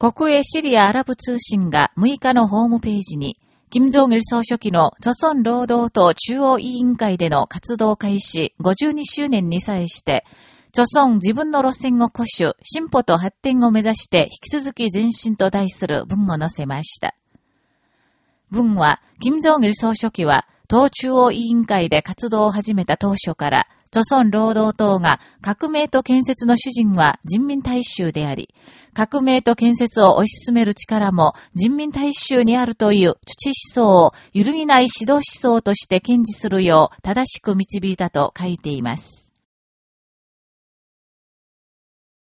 国営シリアアラブ通信が6日のホームページに、金正日総書記の著村労働党中央委員会での活動開始52周年に際して、著村自分の路線を固守、進歩と発展を目指して引き続き前進と題する文を載せました。文は、金正日総書記は、党中央委員会で活動を始めた当初から、著村労働党が革命と建設の主人は人民大衆であり、革命と建設を推し進める力も人民大衆にあるという土思想を揺るぎない指導思想として堅持するよう正しく導いたと書いています。